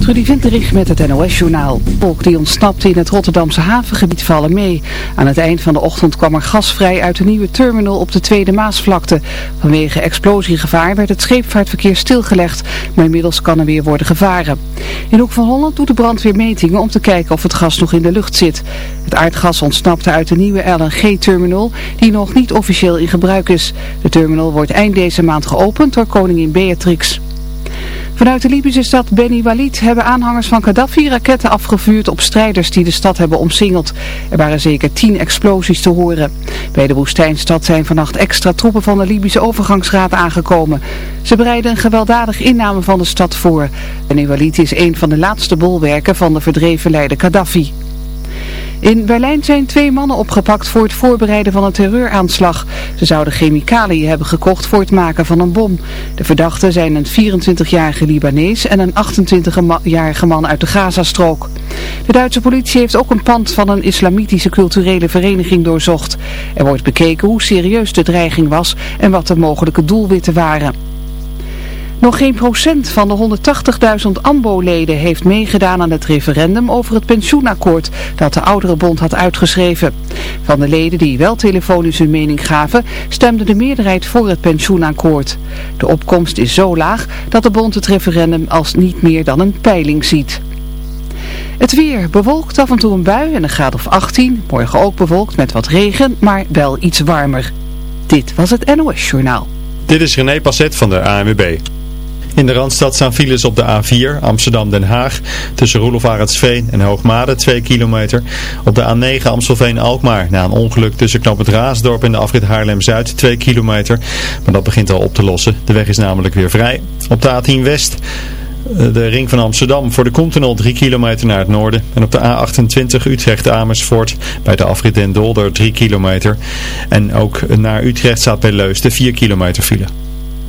Trudy Vinterich met het NOS-journaal. Volk die ontsnapte in het Rotterdamse havengebied vallen mee. Aan het eind van de ochtend kwam er gas vrij uit de nieuwe terminal op de Tweede Maasvlakte. Vanwege explosiegevaar werd het scheepvaartverkeer stilgelegd, maar inmiddels kan er weer worden gevaren. In Hoek van Holland doet de brandweer metingen om te kijken of het gas nog in de lucht zit. Het aardgas ontsnapte uit de nieuwe LNG-terminal die nog niet officieel in gebruik is. De terminal wordt eind deze maand geopend door koningin Beatrix. Vanuit de Libische stad Beni Walid hebben aanhangers van Gaddafi raketten afgevuurd op strijders die de stad hebben omsingeld. Er waren zeker tien explosies te horen. Bij de woestijnstad zijn vannacht extra troepen van de Libische overgangsraad aangekomen. Ze bereiden een gewelddadig inname van de stad voor. Beni Walid is een van de laatste bolwerken van de verdreven leider Gaddafi. In Berlijn zijn twee mannen opgepakt voor het voorbereiden van een terreuraanslag. Ze zouden chemicaliën hebben gekocht voor het maken van een bom. De verdachten zijn een 24-jarige Libanees en een 28-jarige man uit de Gazastrook. De Duitse politie heeft ook een pand van een islamitische culturele vereniging doorzocht. Er wordt bekeken hoe serieus de dreiging was en wat de mogelijke doelwitten waren. Nog geen procent van de 180.000 AMBO-leden heeft meegedaan aan het referendum over het pensioenakkoord dat de Ouderenbond had uitgeschreven. Van de leden die wel telefonisch hun mening gaven, stemde de meerderheid voor het pensioenakkoord. De opkomst is zo laag dat de bond het referendum als niet meer dan een peiling ziet. Het weer bewolkt af en toe een bui en een graad of 18. Morgen ook bewolkt met wat regen, maar wel iets warmer. Dit was het NOS Journaal. Dit is René Passet van de ANWB. In de Randstad staan files op de A4 Amsterdam-Den Haag tussen Roelof en Hoogmade 2 kilometer. Op de A9 Amstelveen-Alkmaar na een ongeluk tussen Knop het Raasdorp en de afrit Haarlem-Zuid 2 kilometer. Maar dat begint al op te lossen. De weg is namelijk weer vrij. Op de A10 West eh, de ring van Amsterdam voor de Continental 3 kilometer naar het noorden. En op de A28 Utrecht-Amersfoort bij de afrit Den Dolder 3 kilometer. En ook naar Utrecht staat bij Leus de 4 kilometer file.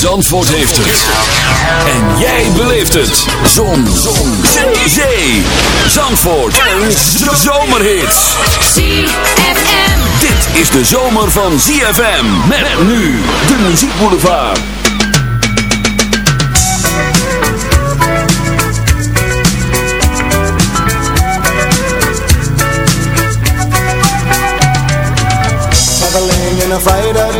Zandvoort heeft het. En jij beleeft het. Zon. Zon. Zee. Zee. Zandvoort. En zomerhits. ZFM. Dit is de zomer van ZFM. Met nu de muziekboulevard. Traveling in a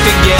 together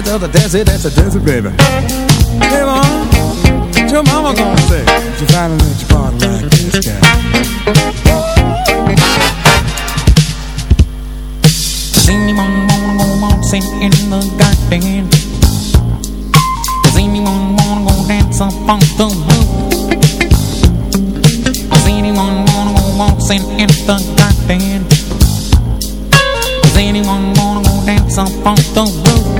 it, does a desert. that's a desert, baby. Hey, mom, what's your mama gonna say? She finally let you party like this guy. Does anyone wanna go waltzing in the garden? Does anyone wanna go dance up on the roof? Does anyone wanna go waltzing in the garden? Does anyone wanna go dance up on the roof?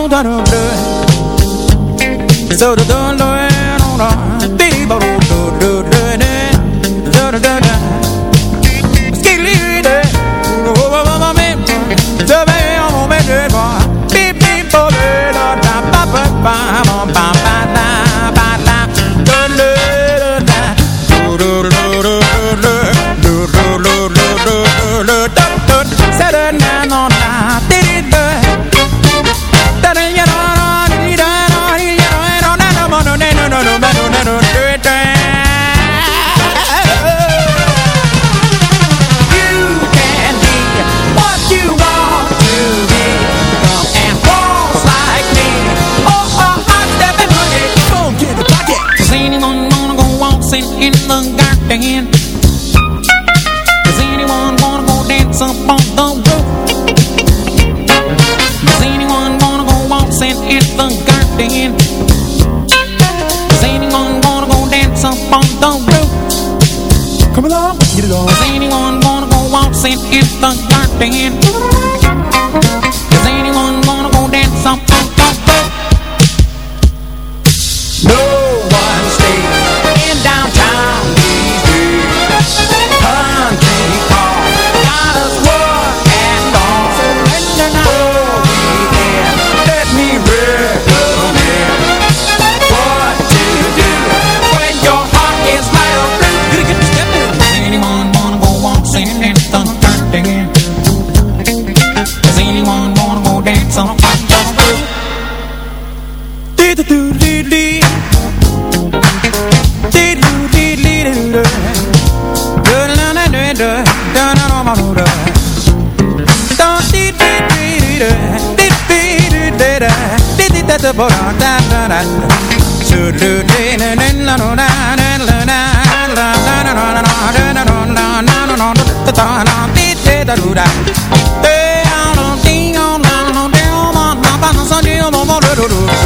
nous dans nos mama, do.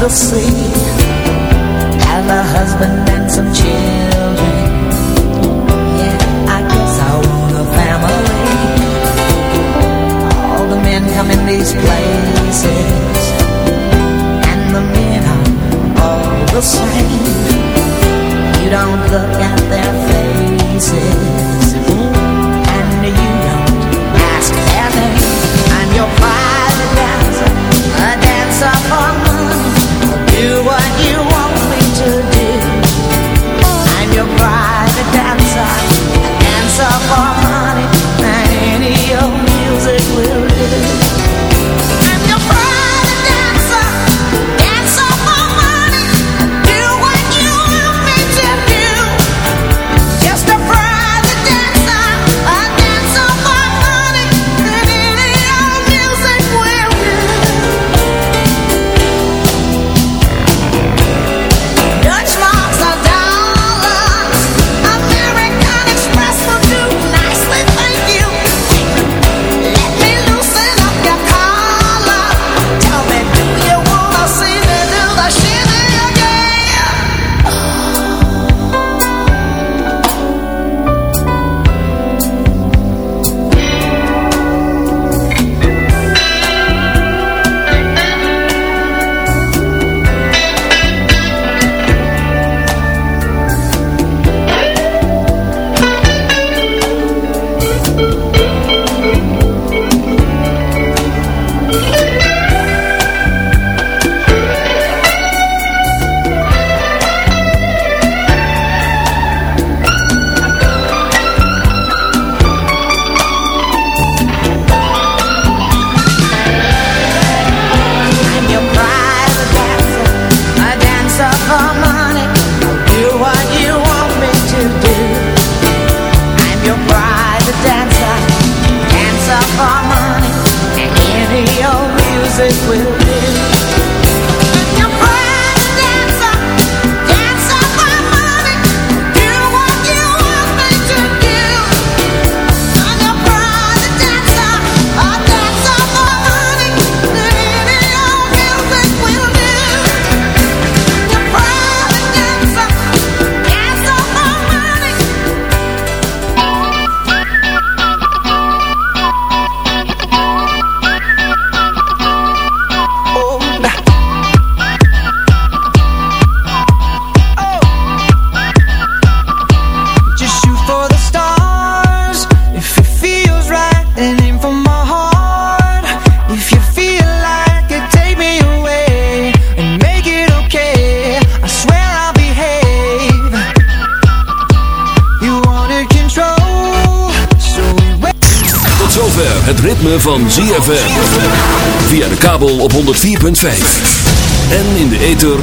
the sea.